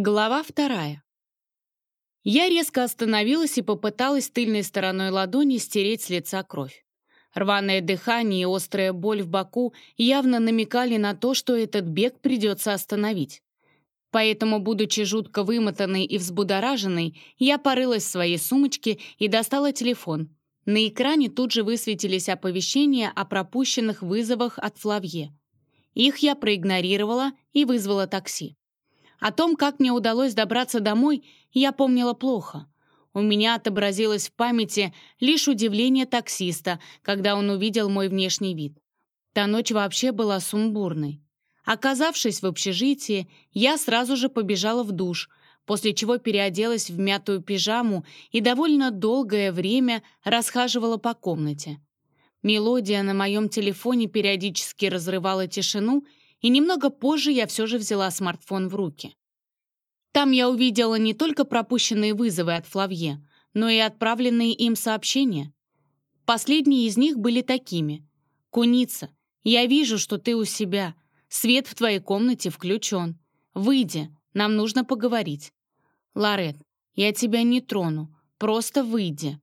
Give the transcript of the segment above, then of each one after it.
Глава вторая. Я резко остановилась и попыталась тыльной стороной ладони стереть с лица кровь. Рваное дыхание и острая боль в боку явно намекали на то, что этот бег придется остановить. Поэтому, будучи жутко вымотанной и взбудораженной, я порылась в своей сумочке и достала телефон. На экране тут же высветились оповещения о пропущенных вызовах от Флавье. Их я проигнорировала и вызвала такси. О том, как мне удалось добраться домой, я помнила плохо. У меня отобразилось в памяти лишь удивление таксиста, когда он увидел мой внешний вид. Та ночь вообще была сумбурной. Оказавшись в общежитии, я сразу же побежала в душ, после чего переоделась в мятую пижаму и довольно долгое время расхаживала по комнате. Мелодия на моем телефоне периодически разрывала тишину, и немного позже я все же взяла смартфон в руки. Там я увидела не только пропущенные вызовы от Флавье, но и отправленные им сообщения. Последние из них были такими. «Куница, я вижу, что ты у себя. Свет в твоей комнате включен. Выйди, нам нужно поговорить. Ларет, я тебя не трону, просто выйди».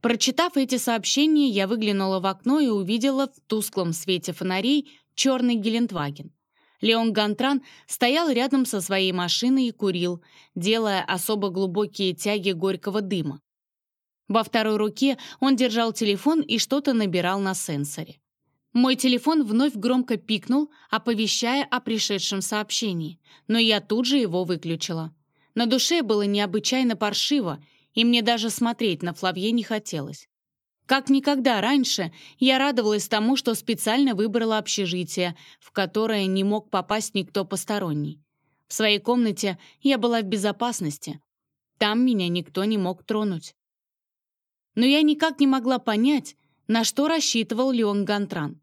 Прочитав эти сообщения, я выглянула в окно и увидела в тусклом свете фонарей черный Гелендваген. Леон Гантран стоял рядом со своей машиной и курил, делая особо глубокие тяги горького дыма. Во второй руке он держал телефон и что-то набирал на сенсоре. Мой телефон вновь громко пикнул, оповещая о пришедшем сообщении, но я тут же его выключила. На душе было необычайно паршиво, и мне даже смотреть на Флавье не хотелось. Как никогда раньше я радовалась тому, что специально выбрала общежитие, в которое не мог попасть никто посторонний. В своей комнате я была в безопасности. Там меня никто не мог тронуть. Но я никак не могла понять, на что рассчитывал Леон Гантран.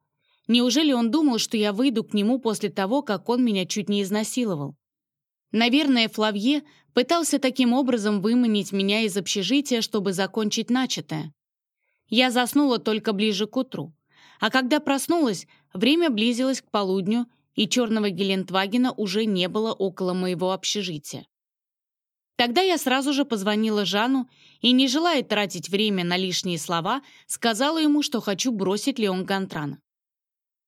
Неужели он думал, что я выйду к нему после того, как он меня чуть не изнасиловал? Наверное, Флавье пытался таким образом выманить меня из общежития, чтобы закончить начатое. Я заснула только ближе к утру. А когда проснулась, время близилось к полудню, и черного Гелендвагена уже не было около моего общежития. Тогда я сразу же позвонила Жану и, не желая тратить время на лишние слова, сказала ему, что хочу бросить Леон Гантрана.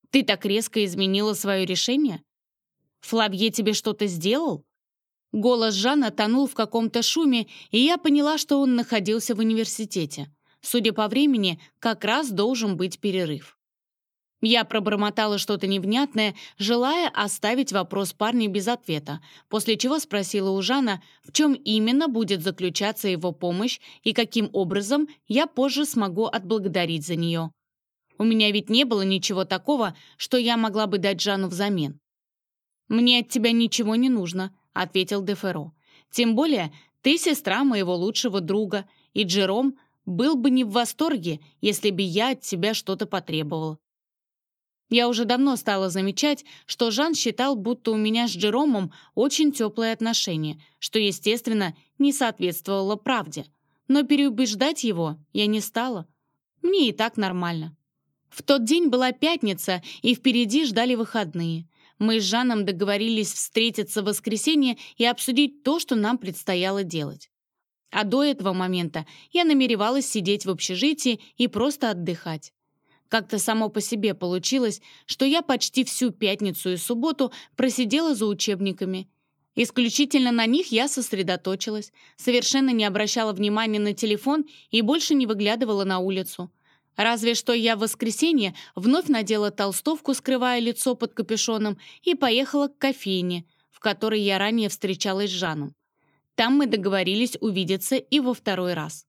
«Ты так резко изменила свое решение? Флабье тебе что-то сделал?» Голос Жана тонул в каком-то шуме, и я поняла, что он находился в университете. Судя по времени, как раз должен быть перерыв. Я пробормотала что-то невнятное, желая оставить вопрос парня без ответа, после чего спросила у Жана, в чем именно будет заключаться его помощь и каким образом я позже смогу отблагодарить за нее. У меня ведь не было ничего такого, что я могла бы дать Жану взамен. «Мне от тебя ничего не нужно», — ответил Деферо. «Тем более ты сестра моего лучшего друга, и Джером — был бы не в восторге, если бы я от тебя что-то потребовал. Я уже давно стала замечать, что Жан считал, будто у меня с Джеромом очень теплые отношения, что, естественно, не соответствовало правде. Но переубеждать его я не стала. Мне и так нормально. В тот день была пятница, и впереди ждали выходные. Мы с Жаном договорились встретиться в воскресенье и обсудить то, что нам предстояло делать. А до этого момента я намеревалась сидеть в общежитии и просто отдыхать. Как-то само по себе получилось, что я почти всю пятницу и субботу просидела за учебниками. Исключительно на них я сосредоточилась, совершенно не обращала внимания на телефон и больше не выглядывала на улицу. Разве что я в воскресенье вновь надела толстовку, скрывая лицо под капюшоном, и поехала к кофейне, в которой я ранее встречалась с Жаном. Там мы договорились увидеться и во второй раз.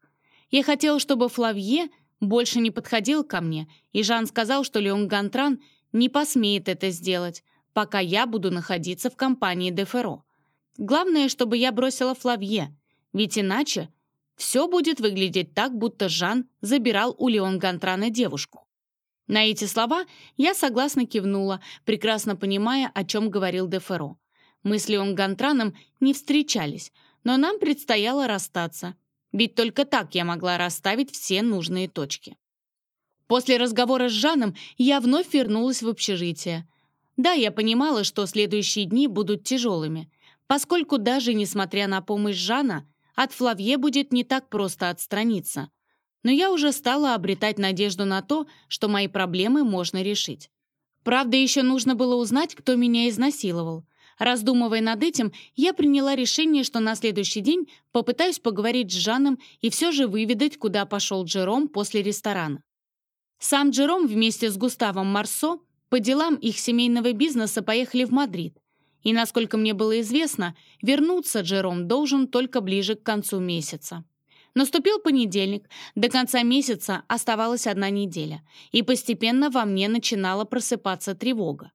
Я хотела, чтобы Флавье больше не подходил ко мне, и Жан сказал, что Леон Гантран не посмеет это сделать, пока я буду находиться в компании Деферо. Главное, чтобы я бросила Флавье, ведь иначе все будет выглядеть так, будто Жан забирал у Леон Гантрана девушку. На эти слова я согласно кивнула, прекрасно понимая, о чем говорил Деферо. Мы с Леон Гантраном не встречались, но нам предстояло расстаться, ведь только так я могла расставить все нужные точки. После разговора с Жаном я вновь вернулась в общежитие. Да, я понимала, что следующие дни будут тяжелыми. поскольку даже несмотря на помощь Жана, от Флавье будет не так просто отстраниться. Но я уже стала обретать надежду на то, что мои проблемы можно решить. Правда, еще нужно было узнать, кто меня изнасиловал. Раздумывая над этим, я приняла решение, что на следующий день попытаюсь поговорить с Жаном и все же выведать, куда пошел Джером после ресторана. Сам Джером вместе с Густавом Марсо по делам их семейного бизнеса поехали в Мадрид. И, насколько мне было известно, вернуться Джером должен только ближе к концу месяца. Наступил понедельник, до конца месяца оставалась одна неделя, и постепенно во мне начинала просыпаться тревога.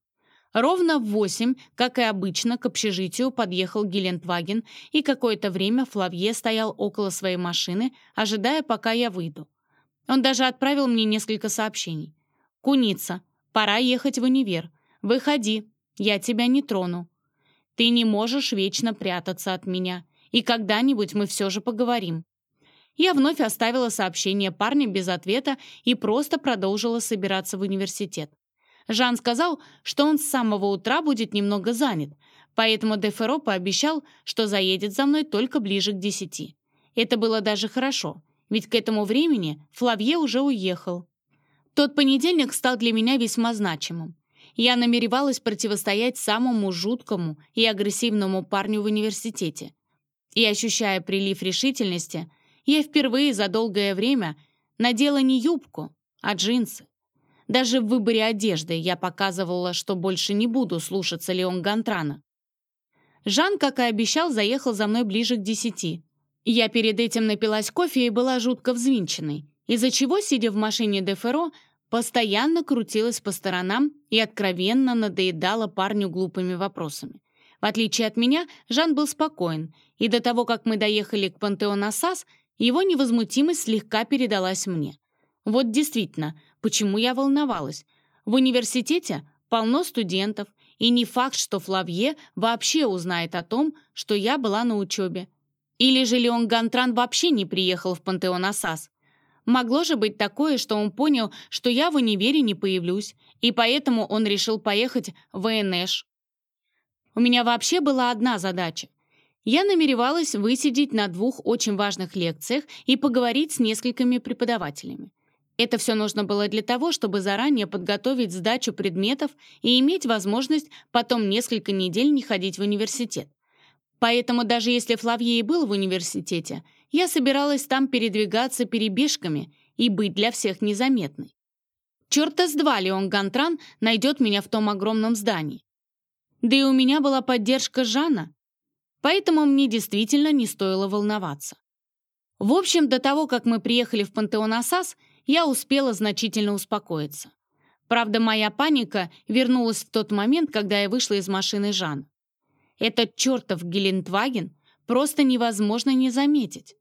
Ровно в восемь, как и обычно, к общежитию подъехал Гелендваген, и какое-то время Флавье стоял около своей машины, ожидая, пока я выйду. Он даже отправил мне несколько сообщений. «Куница, пора ехать в универ. Выходи, я тебя не трону. Ты не можешь вечно прятаться от меня, и когда-нибудь мы все же поговорим. Я вновь оставила сообщение парня без ответа и просто продолжила собираться в университет. Жан сказал, что он с самого утра будет немного занят, поэтому Деферо пообещал, что заедет за мной только ближе к десяти. Это было даже хорошо, ведь к этому времени Флавье уже уехал. Тот понедельник стал для меня весьма значимым. Я намеревалась противостоять самому жуткому и агрессивному парню в университете. И, ощущая прилив решительности, я впервые за долгое время надела не юбку, а джинсы. Даже в выборе одежды я показывала, что больше не буду слушаться Леон Гантрана. Жан, как и обещал, заехал за мной ближе к десяти. Я перед этим напилась кофе и была жутко взвинченной, из-за чего, сидя в машине Деферо, постоянно крутилась по сторонам и откровенно надоедала парню глупыми вопросами. В отличие от меня, Жан был спокоен, и до того, как мы доехали к Пантеон-Ассас, его невозмутимость слегка передалась мне. Вот действительно, почему я волновалась. В университете полно студентов, и не факт, что Флавье вообще узнает о том, что я была на учебе. Или же Леон Гантран вообще не приехал в Пантеон Ассас. Могло же быть такое, что он понял, что я в универе не появлюсь, и поэтому он решил поехать в ЭНШ. У меня вообще была одна задача я намеревалась высидеть на двух очень важных лекциях и поговорить с несколькими преподавателями. Это все нужно было для того, чтобы заранее подготовить сдачу предметов и иметь возможность потом несколько недель не ходить в университет. Поэтому даже если Флавье и был в университете, я собиралась там передвигаться перебежками и быть для всех незаметной. Черта с два Леон Гантран найдет меня в том огромном здании. Да и у меня была поддержка Жана, Поэтому мне действительно не стоило волноваться. В общем, до того, как мы приехали в Пантеон-Ассас, я успела значительно успокоиться. Правда, моя паника вернулась в тот момент, когда я вышла из машины Жан. Этот чертов Гелендваген просто невозможно не заметить.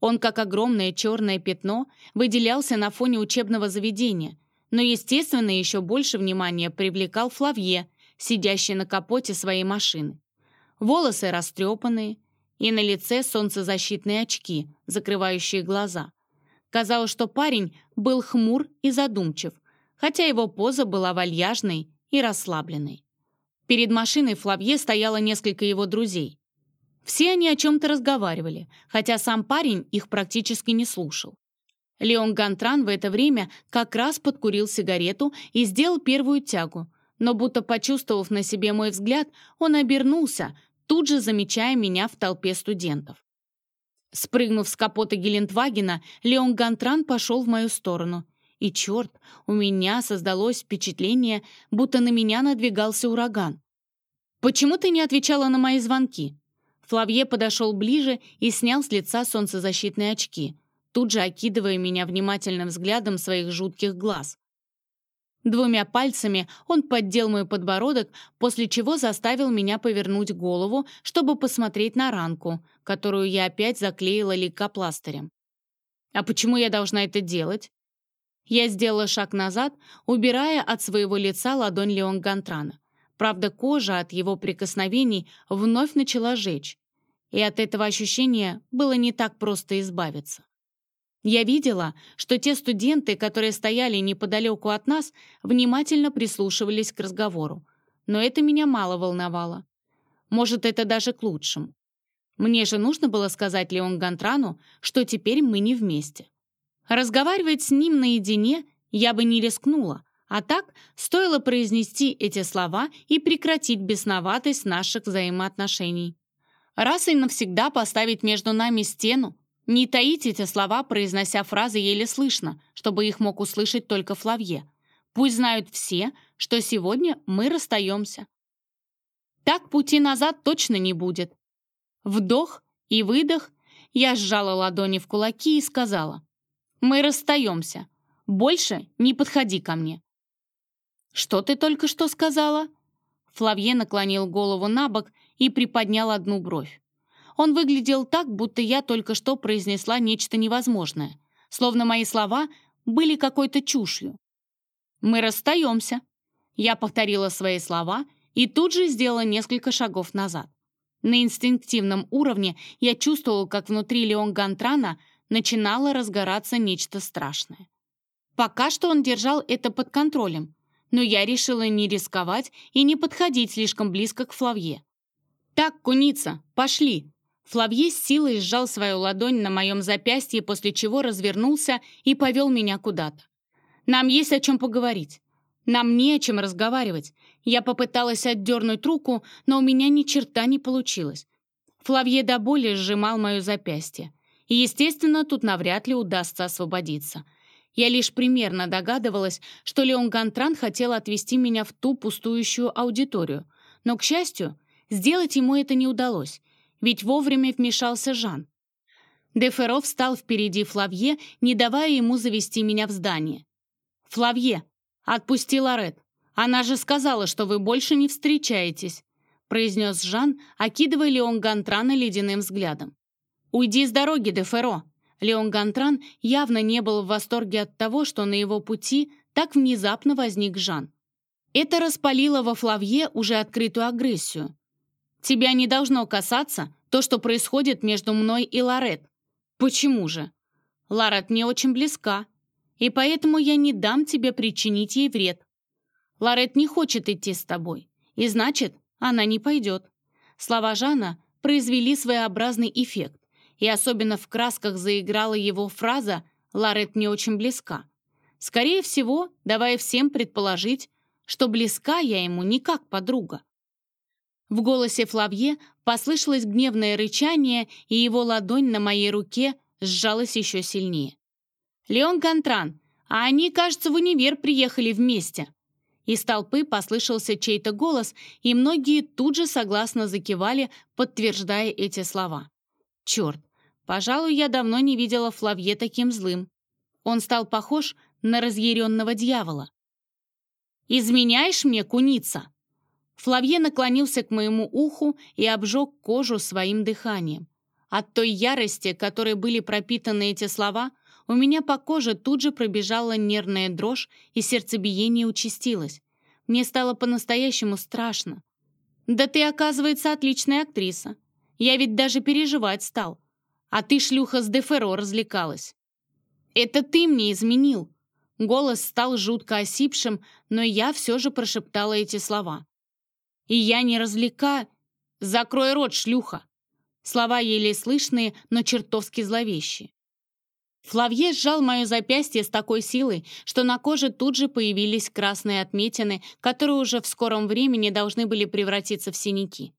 Он, как огромное черное пятно, выделялся на фоне учебного заведения, но, естественно, еще больше внимания привлекал Флавье, сидящий на капоте своей машины волосы растрепанные и на лице солнцезащитные очки, закрывающие глаза. Казалось, что парень был хмур и задумчив, хотя его поза была вальяжной и расслабленной. Перед машиной Флавье стояло несколько его друзей. Все они о чем-то разговаривали, хотя сам парень их практически не слушал. Леон Гантран в это время как раз подкурил сигарету и сделал первую тягу, но будто почувствовав на себе мой взгляд, он обернулся, тут же замечая меня в толпе студентов. Спрыгнув с капота Гелендвагена, Леон Гантран пошел в мою сторону. И черт, у меня создалось впечатление, будто на меня надвигался ураган. «Почему ты не отвечала на мои звонки?» Флавье подошел ближе и снял с лица солнцезащитные очки, тут же окидывая меня внимательным взглядом своих жутких глаз. Двумя пальцами он поддел мой подбородок, после чего заставил меня повернуть голову, чтобы посмотреть на ранку, которую я опять заклеила лейкопластырем. «А почему я должна это делать?» Я сделала шаг назад, убирая от своего лица ладонь Леон Гантрана. Правда, кожа от его прикосновений вновь начала жечь, и от этого ощущения было не так просто избавиться. Я видела, что те студенты, которые стояли неподалеку от нас, внимательно прислушивались к разговору. Но это меня мало волновало. Может, это даже к лучшему. Мне же нужно было сказать Леон Гантрану, что теперь мы не вместе. Разговаривать с ним наедине я бы не рискнула, а так стоило произнести эти слова и прекратить бесноватость наших взаимоотношений. Раз и навсегда поставить между нами стену, не таить эти слова, произнося фразы еле слышно, чтобы их мог услышать только Флавье. Пусть знают все, что сегодня мы расстаемся. Так пути назад точно не будет. Вдох и выдох, я сжала ладони в кулаки и сказала, «Мы расстаемся. Больше не подходи ко мне». «Что ты только что сказала?» Флавье наклонил голову на бок и приподнял одну бровь. Он выглядел так, будто я только что произнесла нечто невозможное, словно мои слова были какой-то чушью. «Мы расстаемся», я повторила свои слова и тут же сделала несколько шагов назад. На инстинктивном уровне я чувствовала, как внутри Леон Гантрана начинало разгораться нечто страшное. Пока что он держал это под контролем, но я решила не рисковать и не подходить слишком близко к Флавье. «Так, куница, пошли!» Флавье с силой сжал свою ладонь на моем запястье, после чего развернулся и повел меня куда-то. «Нам есть о чем поговорить. Нам не о чем разговаривать. Я попыталась отдернуть руку, но у меня ни черта не получилось. Флавье до боли сжимал мое запястье. И, естественно, тут навряд ли удастся освободиться. Я лишь примерно догадывалась, что Леон Гантран хотел отвести меня в ту пустующую аудиторию. Но, к счастью, сделать ему это не удалось, ведь вовремя вмешался Жан. Деферов встал впереди Флавье, не давая ему завести меня в здание. «Флавье, «Отпусти Лорет. Она же сказала, что вы больше не встречаетесь», произнес Жан, окидывая Леон Гантрана ледяным взглядом. «Уйди с дороги, де Ферро». Леон Гантран явно не был в восторге от того, что на его пути так внезапно возник Жан. Это распалило во Флавье уже открытую агрессию. «Тебя не должно касаться то, что происходит между мной и Лорет». «Почему же?» «Лорет мне очень близка», и поэтому я не дам тебе причинить ей вред. Ларет не хочет идти с тобой, и значит, она не пойдет». Слова Жана произвели своеобразный эффект, и особенно в красках заиграла его фраза «Ларет не очень близка». Скорее всего, давая всем предположить, что близка я ему не как подруга. В голосе Флавье послышалось гневное рычание, и его ладонь на моей руке сжалась еще сильнее. «Леон Контран, а они, кажется, в универ приехали вместе». Из толпы послышался чей-то голос, и многие тут же согласно закивали, подтверждая эти слова. «Черт, пожалуй, я давно не видела Флавье таким злым. Он стал похож на разъяренного дьявола. «Изменяешь мне, куница?» Флавье наклонился к моему уху и обжег кожу своим дыханием. От той ярости, которой были пропитаны эти слова, у меня по коже тут же пробежала нервная дрожь, и сердцебиение участилось. Мне стало по-настоящему страшно. «Да ты, оказывается, отличная актриса. Я ведь даже переживать стал. А ты, шлюха, с Деферо развлекалась». «Это ты мне изменил». Голос стал жутко осипшим, но я все же прошептала эти слова. «И я не развлека...» «Закрой рот, шлюха!» Слова еле слышные, но чертовски зловещие. Флавье сжал мое запястье с такой силой, что на коже тут же появились красные отметины, которые уже в скором времени должны были превратиться в синяки.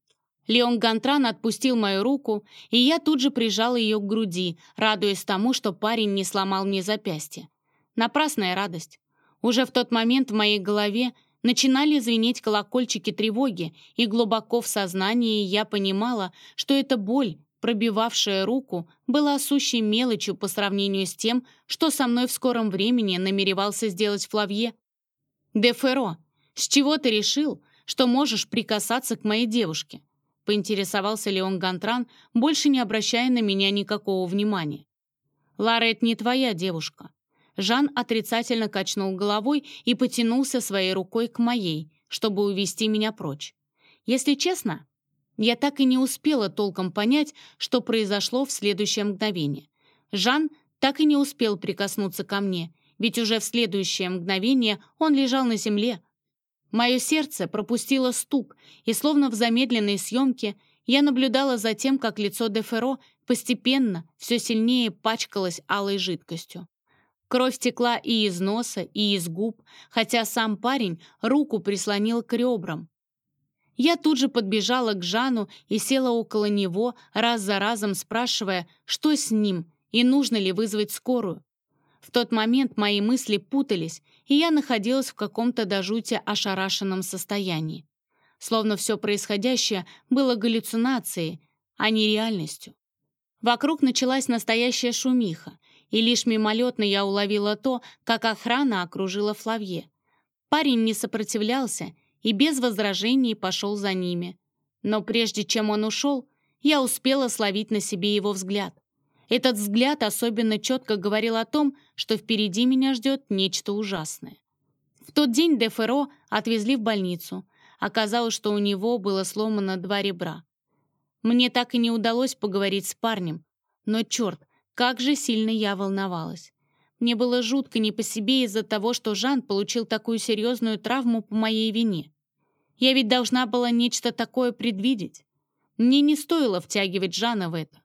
Леон Гантран отпустил мою руку, и я тут же прижала ее к груди, радуясь тому, что парень не сломал мне запястье. Напрасная радость. Уже в тот момент в моей голове начинали звенеть колокольчики тревоги, и глубоко в сознании я понимала, что эта боль пробивавшая руку, была сущей мелочью по сравнению с тем, что со мной в скором времени намеревался сделать Флавье. «Де Ферро, с чего ты решил, что можешь прикасаться к моей девушке?» поинтересовался Леон Гантран, больше не обращая на меня никакого внимания. «Ларет не твоя девушка». Жан отрицательно качнул головой и потянулся своей рукой к моей, чтобы увести меня прочь. Если честно, я так и не успела толком понять, что произошло в следующее мгновение. Жан так и не успел прикоснуться ко мне, ведь уже в следующее мгновение он лежал на земле. Мое сердце пропустило стук, и словно в замедленной съемке я наблюдала за тем, как лицо Деферо постепенно все сильнее пачкалось алой жидкостью. Кровь текла и из носа, и из губ, хотя сам парень руку прислонил к ребрам. Я тут же подбежала к Жану и села около него, раз за разом спрашивая, что с ним и нужно ли вызвать скорую. В тот момент мои мысли путались, и я находилась в каком-то до жути ошарашенном состоянии. Словно все происходящее было галлюцинацией, а не реальностью. Вокруг началась настоящая шумиха, и лишь мимолетно я уловила то, как охрана окружила Флавье. Парень не сопротивлялся и без возражений пошел за ними. Но прежде чем он ушел, я успела словить на себе его взгляд. Этот взгляд особенно четко говорил о том, что впереди меня ждет нечто ужасное. В тот день Деферо отвезли в больницу. Оказалось, что у него было сломано два ребра. Мне так и не удалось поговорить с парнем, но черт, как же сильно я волновалась. Мне было жутко не по себе из-за того, что Жан получил такую серьезную травму по моей вине. Я ведь должна была нечто такое предвидеть. Мне не стоило втягивать Жана в это.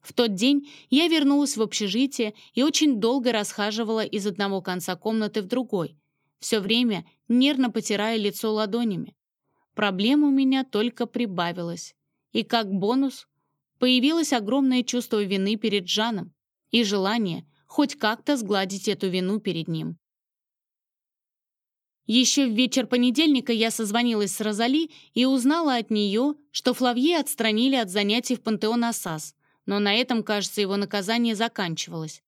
В тот день я вернулась в общежитие и очень долго расхаживала из одного конца комнаты в другой, все время нервно потирая лицо ладонями. Проблем у меня только прибавилось. И как бонус появилось огромное чувство вины перед Жаном и желание хоть как-то сгладить эту вину перед ним. Еще в вечер понедельника я созвонилась с Розали и узнала от нее, что Флавье отстранили от занятий в пантеон Ассас, но на этом, кажется, его наказание заканчивалось.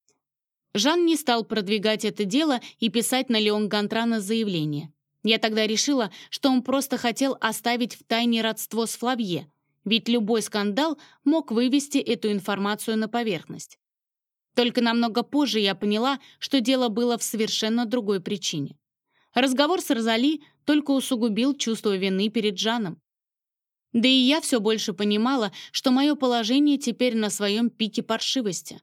Жан не стал продвигать это дело и писать на Леон Гантрана заявление. Я тогда решила, что он просто хотел оставить в тайне родство с Флавье, ведь любой скандал мог вывести эту информацию на поверхность. Только намного позже я поняла, что дело было в совершенно другой причине. Разговор с Розали только усугубил чувство вины перед Жаном. Да и я все больше понимала, что мое положение теперь на своем пике паршивости.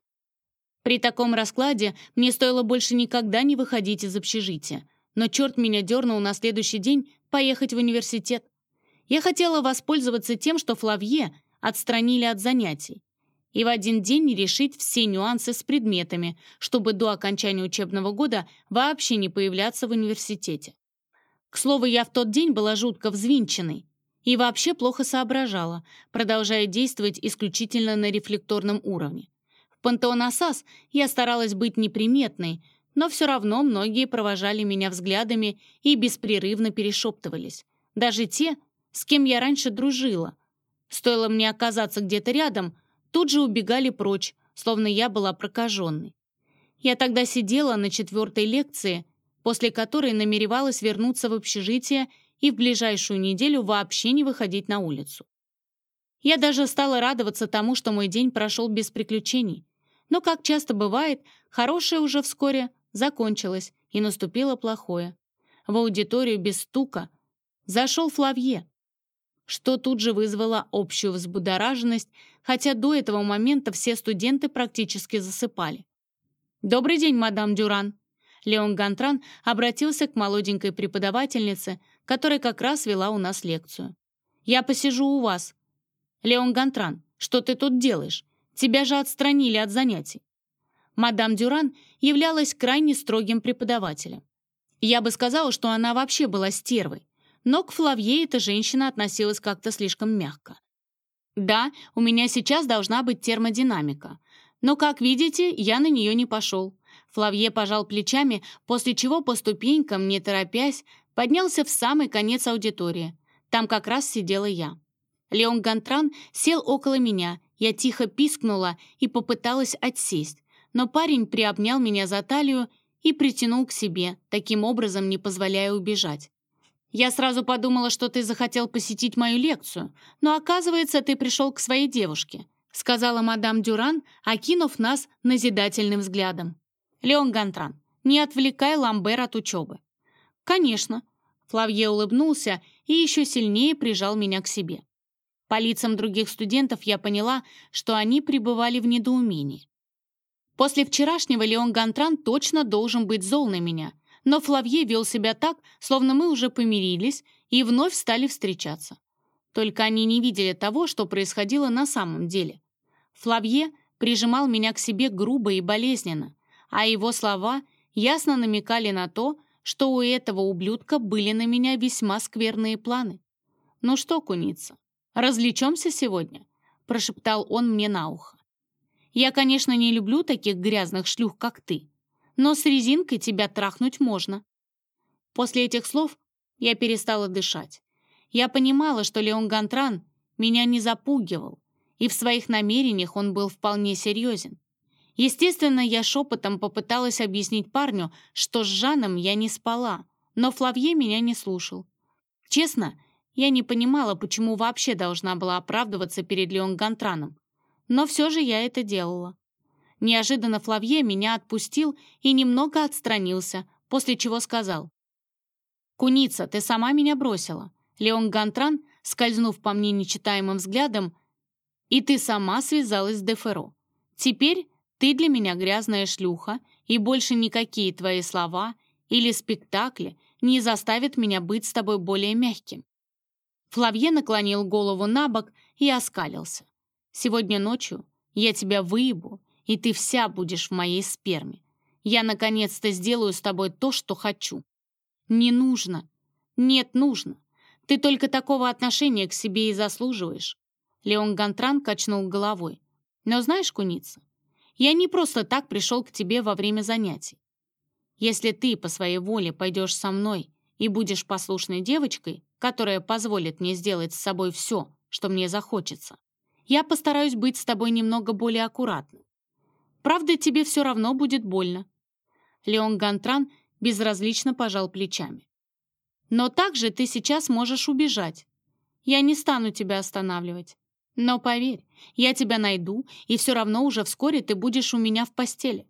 При таком раскладе мне стоило больше никогда не выходить из общежития, но черт меня дернул на следующий день поехать в университет. Я хотела воспользоваться тем, что Флавье отстранили от занятий, и в один день решить все нюансы с предметами, чтобы до окончания учебного года вообще не появляться в университете. К слову, я в тот день была жутко взвинченной, и вообще плохо соображала, продолжая действовать исключительно на рефлекторном уровне. В Пантеонасас я старалась быть неприметной, но все равно многие провожали меня взглядами и беспрерывно перешептывались. Даже те, с кем я раньше дружила. Стоило мне оказаться где-то рядом, тут же убегали прочь, словно я была прокаженной. Я тогда сидела на четвертой лекции, после которой намеревалась вернуться в общежитие и в ближайшую неделю вообще не выходить на улицу. Я даже стала радоваться тому, что мой день прошел без приключений. Но, как часто бывает, хорошее уже вскоре закончилось, и наступило плохое. В аудиторию без стука зашел Флавье, что тут же вызвало общую взбудораженность, хотя до этого момента все студенты практически засыпали. «Добрый день, мадам Дюран!» Леон Гантран обратился к молоденькой преподавательнице, которая как раз вела у нас лекцию. «Я посижу у вас». «Леон Гантран, что ты тут делаешь? Тебя же отстранили от занятий». Мадам Дюран являлась крайне строгим преподавателем. Я бы сказала, что она вообще была стервой, но к Флавье эта женщина относилась как-то слишком мягко. Да, у меня сейчас должна быть термодинамика, но, как видите, я на нее не пошел. Флавье пожал плечами, после чего по ступенькам, не торопясь, поднялся в самый конец аудитории. Там как раз сидела я. Леон Гантран сел около меня, я тихо пискнула и попыталась отсесть, но парень приобнял меня за талию и притянул к себе, таким образом не позволяя убежать. «Я сразу подумала, что ты захотел посетить мою лекцию, но оказывается, ты пришел к своей девушке», сказала мадам Дюран, окинув нас назидательным взглядом. «Леон Гантран, не отвлекай Ламбер от учебы. «Конечно». Флавье улыбнулся и еще сильнее прижал меня к себе. По лицам других студентов я поняла, что они пребывали в недоумении. После вчерашнего Леон Гантран точно должен быть зол на меня, Но Флавье вел себя так, словно мы уже помирились и вновь стали встречаться. Только они не видели того, что происходило на самом деле. Флавье прижимал меня к себе грубо и болезненно, а его слова ясно намекали на то, что у этого ублюдка были на меня весьма скверные планы. «Ну что, куница, развлечемся сегодня?» — прошептал он мне на ухо. «Я, конечно, не люблю таких грязных шлюх, как ты, но с резинкой тебя трахнуть можно». После этих слов я перестала дышать. Я понимала, что Леон Гантран меня не запугивал, и в своих намерениях он был вполне серьезен. Естественно, я шепотом попыталась объяснить парню, что с Жаном я не спала, но Флавье меня не слушал. Честно, я не понимала, почему вообще должна была оправдываться перед Леон Гантраном. Но все же я это делала. Неожиданно Флавье меня отпустил и немного отстранился, после чего сказал. «Куница, ты сама меня бросила». Леон Гантран, скользнув по мне нечитаемым взглядом, «И ты сама связалась с Деферо. Теперь ты для меня грязная шлюха, и больше никакие твои слова или спектакли не заставят меня быть с тобой более мягким». Флавье наклонил голову на бок и оскалился. «Сегодня ночью я тебя выебу, и ты вся будешь в моей сперме. Я наконец-то сделаю с тобой то, что хочу». «Не нужно. Нет, нужно. Ты только такого отношения к себе и заслуживаешь». Леон Гантран качнул головой. «Но знаешь, куница, я не просто так пришел к тебе во время занятий. Если ты по своей воле пойдешь со мной и будешь послушной девочкой, которая позволит мне сделать с собой все, что мне захочется, я постараюсь быть с тобой немного более аккуратным. Правда, тебе все равно будет больно». Леон Гантран безразлично пожал плечами. «Но также ты сейчас можешь убежать. Я не стану тебя останавливать. Но поверь, я тебя найду, и все равно уже вскоре ты будешь у меня в постели.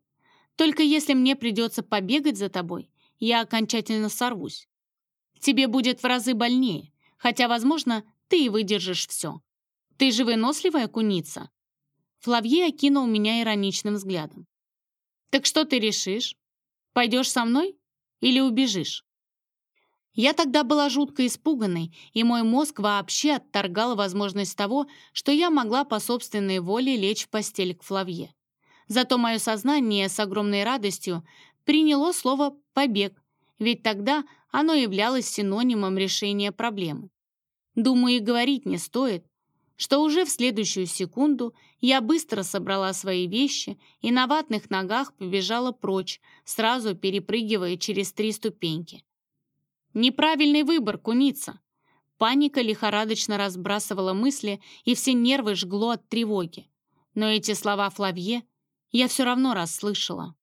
Только если мне придется побегать за тобой, я окончательно сорвусь. Тебе будет в разы больнее, хотя, возможно, ты и выдержишь все. Ты же выносливая куница». Флавье окинул меня ироничным взглядом. «Так что ты решишь? Пойдешь со мной или убежишь?» Я тогда была жутко испуганной, и мой мозг вообще отторгал возможность того, что я могла по собственной воле лечь в постель к Флавье. Зато мое сознание с огромной радостью приняло слово «побег», ведь тогда оно являлось синонимом решения проблемы. Думаю, и говорить не стоит, что уже в следующую секунду я быстро собрала свои вещи и на ватных ногах побежала прочь, сразу перепрыгивая через три ступеньки. Неправильный выбор, куница. Паника лихорадочно разбрасывала мысли, и все нервы жгло от тревоги. Но эти слова Флавье я все равно расслышала.